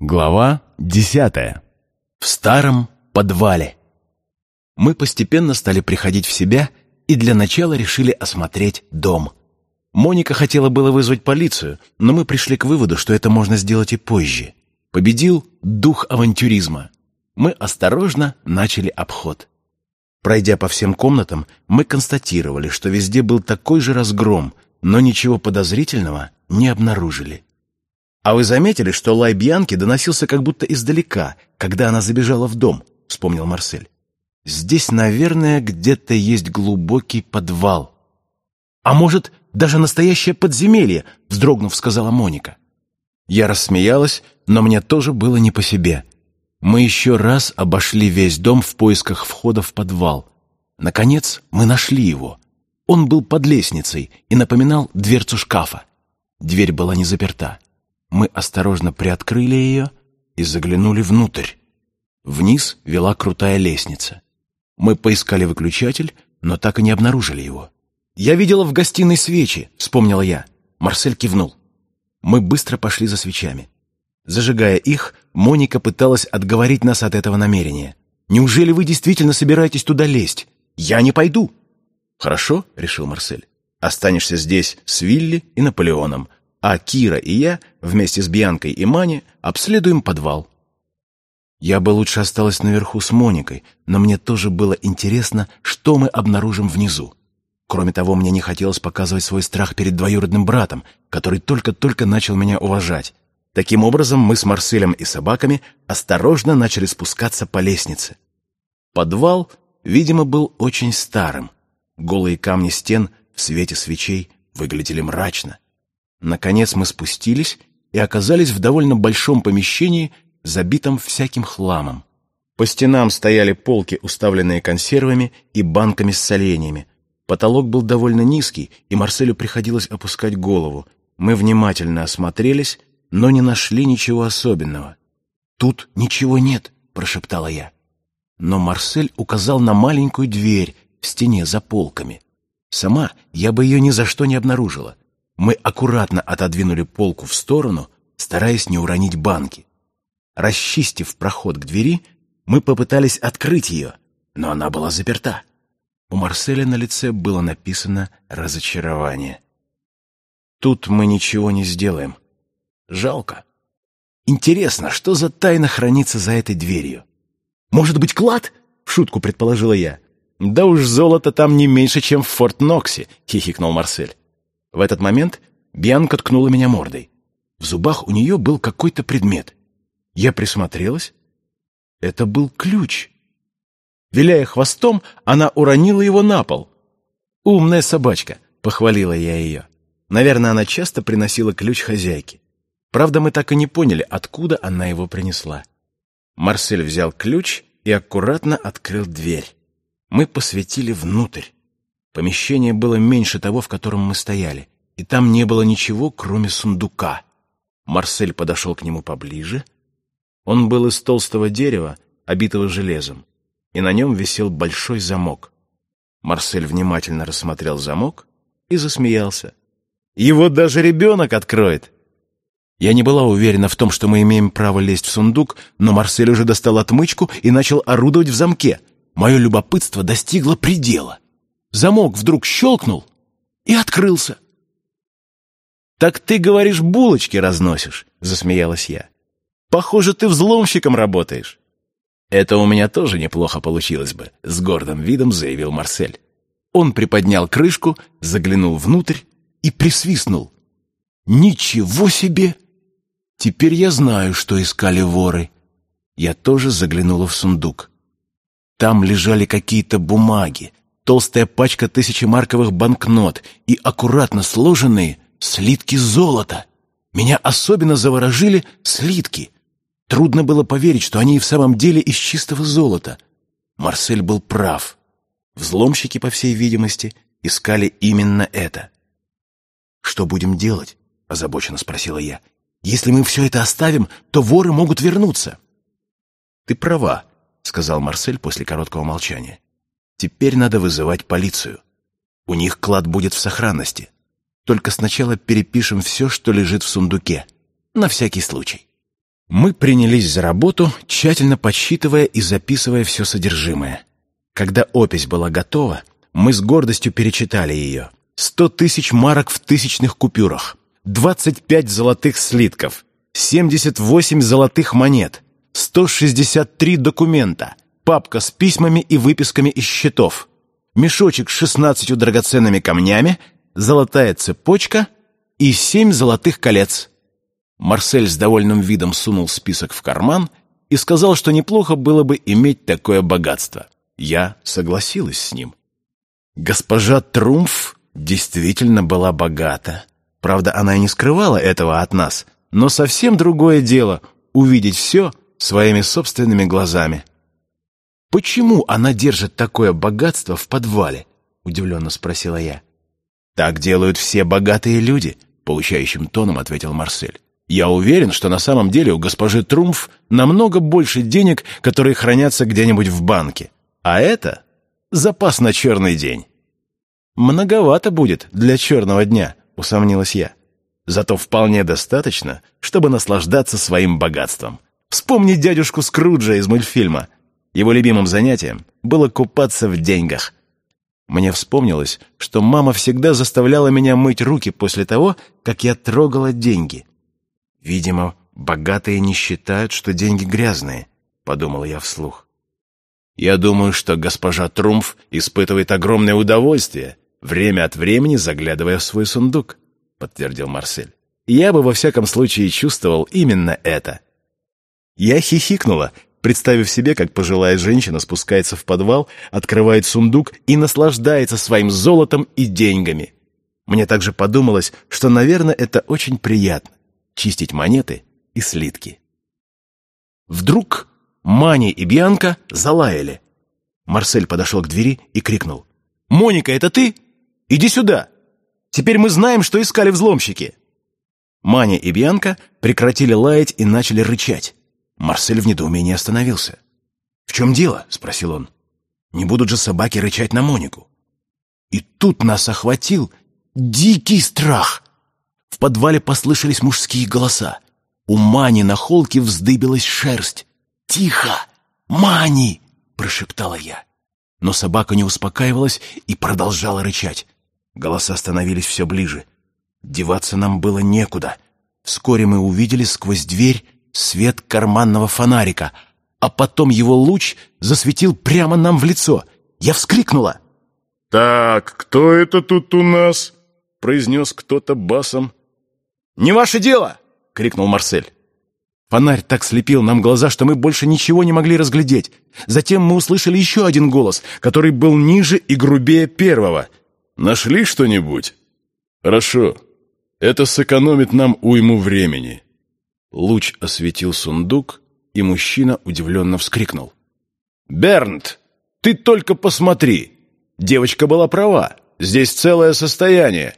Глава десятая. В старом подвале. Мы постепенно стали приходить в себя и для начала решили осмотреть дом. Моника хотела было вызвать полицию, но мы пришли к выводу, что это можно сделать и позже. Победил дух авантюризма. Мы осторожно начали обход. Пройдя по всем комнатам, мы констатировали, что везде был такой же разгром, но ничего подозрительного не обнаружили. «А вы заметили, что лай Бьянки доносился как будто издалека, когда она забежала в дом?» — вспомнил Марсель. «Здесь, наверное, где-то есть глубокий подвал». «А может, даже настоящее подземелье?» — вздрогнув, сказала Моника. Я рассмеялась, но мне тоже было не по себе. Мы еще раз обошли весь дом в поисках входа в подвал. Наконец, мы нашли его. Он был под лестницей и напоминал дверцу шкафа. Дверь была не заперта. Мы осторожно приоткрыли ее и заглянули внутрь. Вниз вела крутая лестница. Мы поискали выключатель, но так и не обнаружили его. «Я видела в гостиной свечи», — вспомнила я. Марсель кивнул. Мы быстро пошли за свечами. Зажигая их, Моника пыталась отговорить нас от этого намерения. «Неужели вы действительно собираетесь туда лезть? Я не пойду!» «Хорошо», — решил Марсель. «Останешься здесь с Вилли и Наполеоном, а Кира и я вместе с Бьянкой и Мани обследуем подвал. Я бы лучше осталась наверху с Моникой, но мне тоже было интересно, что мы обнаружим внизу. Кроме того, мне не хотелось показывать свой страх перед двоюродным братом, который только-только начал меня уважать. Таким образом, мы с Марселем и собаками осторожно начали спускаться по лестнице. Подвал, видимо, был очень старым. Голые камни стен в свете свечей выглядели мрачно. Наконец мы спустились и оказались в довольно большом помещении, забитом всяким хламом. По стенам стояли полки, уставленные консервами и банками с соленьями. Потолок был довольно низкий, и Марселю приходилось опускать голову. Мы внимательно осмотрелись, но не нашли ничего особенного. «Тут ничего нет», — прошептала я. Но Марсель указал на маленькую дверь в стене за полками. Сама я бы ее ни за что не обнаружила. Мы аккуратно отодвинули полку в сторону, стараясь не уронить банки. Расчистив проход к двери, мы попытались открыть ее, но она была заперта. У Марселя на лице было написано разочарование. Тут мы ничего не сделаем. Жалко. Интересно, что за тайна хранится за этой дверью? Может быть, клад? В шутку предположила я. Да уж золото там не меньше, чем в Форт Ноксе, хихикнул Марсель. В этот момент Бьянка ткнула меня мордой. В зубах у нее был какой-то предмет. Я присмотрелась. Это был ключ. Виляя хвостом, она уронила его на пол. «Умная собачка», — похвалила я ее. Наверное, она часто приносила ключ хозяйке. Правда, мы так и не поняли, откуда она его принесла. Марсель взял ключ и аккуратно открыл дверь. Мы посветили внутрь. Помещение было меньше того, в котором мы стояли, и там не было ничего, кроме сундука. Марсель подошел к нему поближе. Он был из толстого дерева, обитого железом, и на нем висел большой замок. Марсель внимательно рассмотрел замок и засмеялся. «Его даже ребенок откроет!» Я не была уверена в том, что мы имеем право лезть в сундук, но Марсель уже достал отмычку и начал орудовать в замке. Мое любопытство достигло предела. Замок вдруг щелкнул и открылся. «Так ты, говоришь, булочки разносишь?» — засмеялась я. «Похоже, ты взломщиком работаешь». «Это у меня тоже неплохо получилось бы», — с гордым видом заявил Марсель. Он приподнял крышку, заглянул внутрь и присвистнул. «Ничего себе! Теперь я знаю, что искали воры». Я тоже заглянула в сундук. Там лежали какие-то бумаги, толстая пачка тысячемарковых банкнот и аккуратно сложенные слитки золота. Меня особенно заворожили слитки. Трудно было поверить, что они и в самом деле из чистого золота. Марсель был прав. Взломщики, по всей видимости, искали именно это. «Что будем делать?» — озабоченно спросила я. «Если мы все это оставим, то воры могут вернуться». «Ты права», — сказал Марсель после короткого молчания. Теперь надо вызывать полицию. У них клад будет в сохранности. Только сначала перепишем все, что лежит в сундуке. На всякий случай. Мы принялись за работу, тщательно подсчитывая и записывая все содержимое. Когда опись была готова, мы с гордостью перечитали ее. Сто тысяч марок в тысячных купюрах, двадцать пять золотых слитков, семьдесят восемь золотых монет, сто шестьдесят три документа, папка с письмами и выписками из счетов, мешочек с шестнадцатью драгоценными камнями, золотая цепочка и семь золотых колец. Марсель с довольным видом сунул список в карман и сказал, что неплохо было бы иметь такое богатство. Я согласилась с ним. Госпожа Трумф действительно была богата. Правда, она и не скрывала этого от нас, но совсем другое дело — увидеть все своими собственными глазами. «Почему она держит такое богатство в подвале?» — удивленно спросила я. «Так делают все богатые люди», — получающим тоном ответил Марсель. Я уверен, что на самом деле у госпожи Трумф намного больше денег, которые хранятся где-нибудь в банке. А это запас на черный день. Многовато будет для черного дня, усомнилась я. Зато вполне достаточно, чтобы наслаждаться своим богатством. Вспомни дядюшку Скруджа из мультфильма. Его любимым занятием было купаться в деньгах. Мне вспомнилось, что мама всегда заставляла меня мыть руки после того, как я трогала деньги. «Видимо, богатые не считают, что деньги грязные», — подумал я вслух. «Я думаю, что госпожа Трумф испытывает огромное удовольствие, время от времени заглядывая в свой сундук», — подтвердил Марсель. «Я бы во всяком случае чувствовал именно это». Я хихикнула, представив себе, как пожилая женщина спускается в подвал, открывает сундук и наслаждается своим золотом и деньгами. Мне также подумалось, что, наверное, это очень приятно чистить монеты и слитки. Вдруг Мани и Бианка залаяли. Марсель подошел к двери и крикнул. «Моника, это ты? Иди сюда! Теперь мы знаем, что искали взломщики!» Маня и Бианка прекратили лаять и начали рычать. Марсель в недоумении остановился. «В чем дело?» — спросил он. «Не будут же собаки рычать на Монику?» И тут нас охватил дикий страх — в подвале послышались мужские голоса. У Мани на холке вздыбилась шерсть. «Тихо! Мани!» — прошептала я. Но собака не успокаивалась и продолжала рычать. Голоса становились все ближе. Деваться нам было некуда. Вскоре мы увидели сквозь дверь свет карманного фонарика, а потом его луч засветил прямо нам в лицо. Я вскрикнула. «Так, кто это тут у нас?» — произнес кто-то басом. «Не ваше дело!» — крикнул Марсель. Фонарь так слепил нам глаза, что мы больше ничего не могли разглядеть. Затем мы услышали еще один голос, который был ниже и грубее первого. «Нашли что-нибудь?» «Хорошо. Это сэкономит нам уйму времени». Луч осветил сундук, и мужчина удивленно вскрикнул. «Бернт, ты только посмотри! Девочка была права. Здесь целое состояние.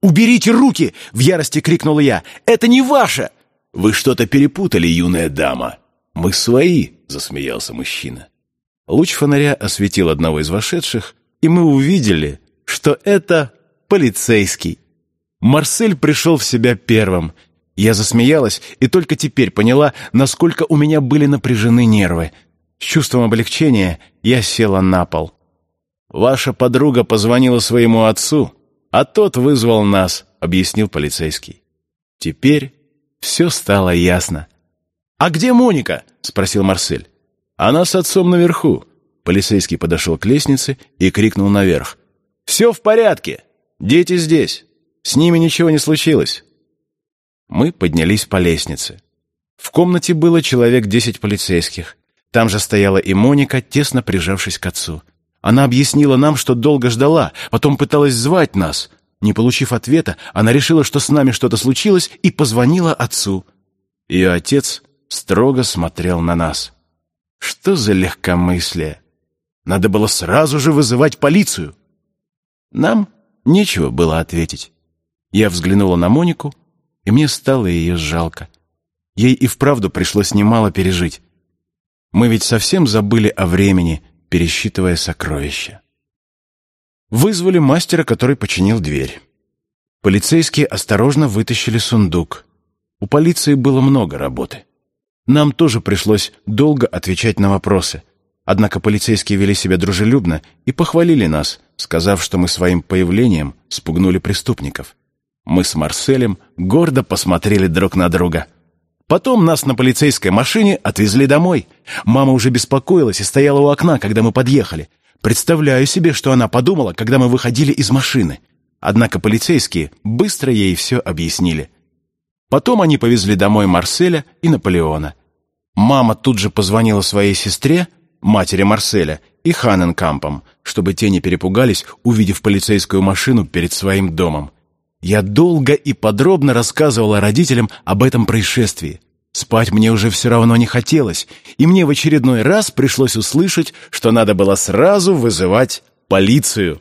«Уберите руки!» — в ярости крикнула я. «Это не ваше!» «Вы что-то перепутали, юная дама!» «Мы свои!» — засмеялся мужчина. Луч фонаря осветил одного из вошедших, и мы увидели, что это полицейский. Марсель пришел в себя первым. Я засмеялась и только теперь поняла, насколько у меня были напряжены нервы. С чувством облегчения я села на пол. «Ваша подруга позвонила своему отцу а тот вызвал нас», — объяснил полицейский. Теперь все стало ясно. «А где Моника?» — спросил Марсель. «Она с отцом наверху». Полицейский подошел к лестнице и крикнул наверх. «Все в порядке! Дети здесь! С ними ничего не случилось!» Мы поднялись по лестнице. В комнате было человек десять полицейских. Там же стояла и Моника, тесно прижавшись к отцу. Она объяснила нам, что долго ждала, потом пыталась звать нас. Не получив ответа, она решила, что с нами что-то случилось, и позвонила отцу. Ее отец строго смотрел на нас. Что за легкомыслие? Надо было сразу же вызывать полицию. Нам нечего было ответить. Я взглянула на Монику, и мне стало ее жалко. Ей и вправду пришлось немало пережить. Мы ведь совсем забыли о времени, пересчитывая сокровища. Вызвали мастера, который починил дверь. Полицейские осторожно вытащили сундук. У полиции было много работы. Нам тоже пришлось долго отвечать на вопросы. Однако полицейские вели себя дружелюбно и похвалили нас, сказав, что мы своим появлением спугнули преступников. Мы с Марселем гордо посмотрели друг на друга. Потом нас на полицейской машине отвезли домой. Мама уже беспокоилась и стояла у окна, когда мы подъехали. Представляю себе, что она подумала, когда мы выходили из машины. Однако полицейские быстро ей все объяснили. Потом они повезли домой Марселя и Наполеона. Мама тут же позвонила своей сестре, матери Марселя, и Ханенкампам, чтобы те не перепугались, увидев полицейскую машину перед своим домом. Я долго и подробно рассказывала родителям об этом происшествии. Спать мне уже все равно не хотелось, и мне в очередной раз пришлось услышать, что надо было сразу вызывать полицию.